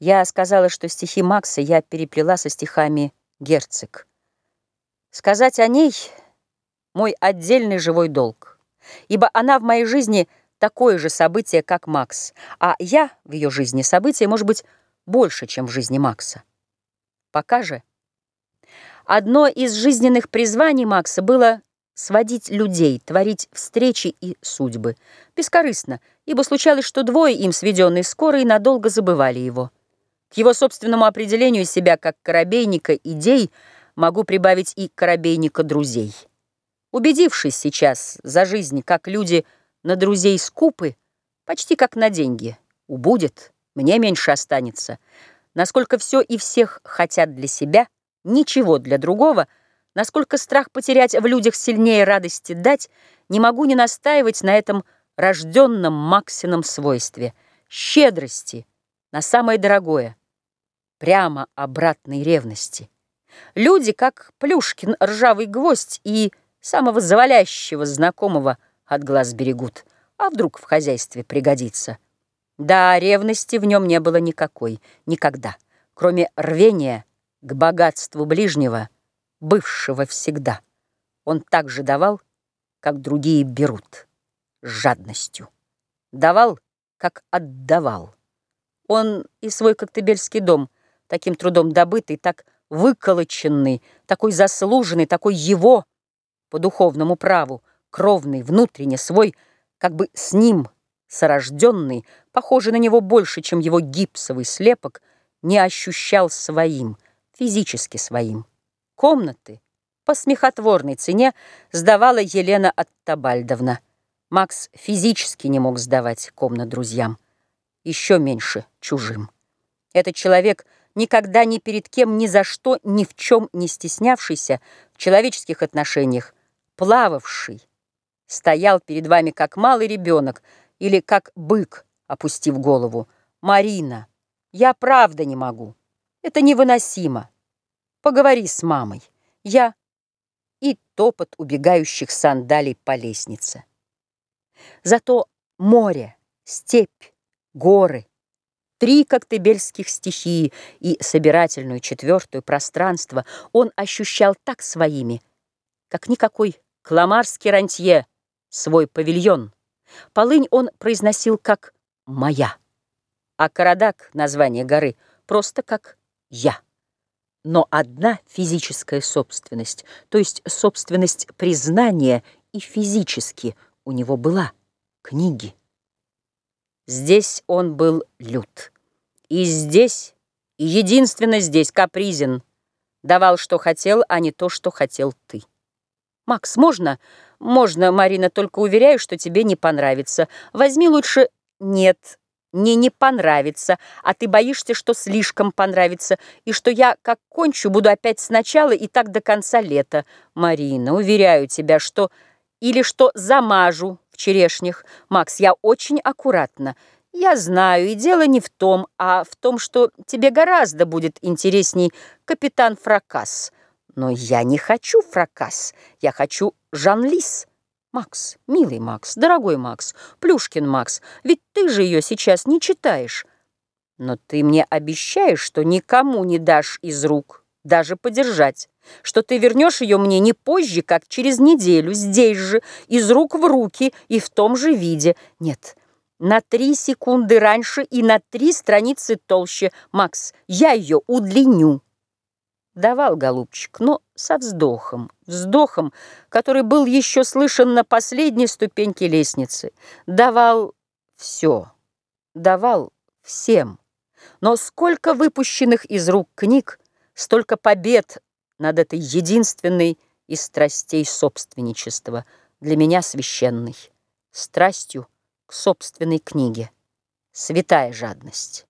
Я сказала, что стихи Макса я переплела со стихами Герцог. Сказать о ней — мой отдельный живой долг, ибо она в моей жизни такое же событие, как Макс, а я в ее жизни событие, может быть, больше, чем в жизни Макса. Пока же одно из жизненных призваний Макса было сводить людей, творить встречи и судьбы. Бескорыстно, ибо случалось, что двое им сведенные скоро и надолго забывали его. К его собственному определению себя как корабейника идей могу прибавить и корабейника друзей. Убедившись сейчас за жизнь, как люди на друзей скупы, почти как на деньги, убудет, мне меньше останется, насколько все и всех хотят для себя, ничего для другого, насколько страх потерять в людях сильнее радости дать, не могу не настаивать на этом рожденном Максином свойстве — щедрости на самое дорогое, прямо обратной ревности. Люди, как Плюшкин, ржавый гвоздь и самого завалящего знакомого от глаз берегут, а вдруг в хозяйстве пригодится. Да, ревности в нем не было никакой, никогда, кроме рвения к богатству ближнего, бывшего всегда. Он так же давал, как другие берут, с жадностью. Давал, как отдавал. Он и свой коктебельский дом — таким трудом добытый, так выколоченный, такой заслуженный, такой его, по духовному праву, кровный, внутренне свой, как бы с ним сорожденный, похожий на него больше, чем его гипсовый слепок, не ощущал своим, физически своим. Комнаты по смехотворной цене сдавала Елена Оттабальдовна. Макс физически не мог сдавать комнат друзьям, еще меньше чужим. Этот человек — никогда ни перед кем, ни за что, ни в чем не стеснявшийся в человеческих отношениях, плававший, стоял перед вами как малый ребенок или как бык, опустив голову. «Марина, я правда не могу. Это невыносимо. Поговори с мамой. Я...» И топот убегающих сандалий по лестнице. Зато море, степь, горы, Три коктебельских стихии и собирательную четвертую пространство он ощущал так своими, как никакой кламарский рантье свой павильон. Полынь он произносил как «моя», а Карадак, название горы, просто как «я». Но одна физическая собственность, то есть собственность признания и физически у него была — книги. Здесь он был лют. И здесь, и единственно здесь, капризен. Давал, что хотел, а не то, что хотел ты. Макс, можно? Можно, Марина, только уверяю, что тебе не понравится. Возьми лучше... Нет, не не понравится, а ты боишься, что слишком понравится, и что я, как кончу, буду опять сначала и так до конца лета. Марина, уверяю тебя, что... Или что замажу черешнях. Макс, я очень аккуратно. Я знаю, и дело не в том, а в том, что тебе гораздо будет интересней капитан Фракас. Но я не хочу Фракас, я хочу Жан-Лис. Макс, милый Макс, дорогой Макс, Плюшкин Макс, ведь ты же ее сейчас не читаешь. Но ты мне обещаешь, что никому не дашь из рук, даже подержать что ты вернешь ее мне не позже, как через неделю, здесь же, из рук в руки и в том же виде. Нет, на три секунды раньше и на три страницы толще. Макс, я ее удлиню. Давал голубчик, но со вздохом, вздохом, который был еще слышен на последней ступеньке лестницы. Давал все, давал всем. Но сколько выпущенных из рук книг, столько побед над этой единственной из страстей собственничества, для меня священной, страстью к собственной книге. Святая жадность.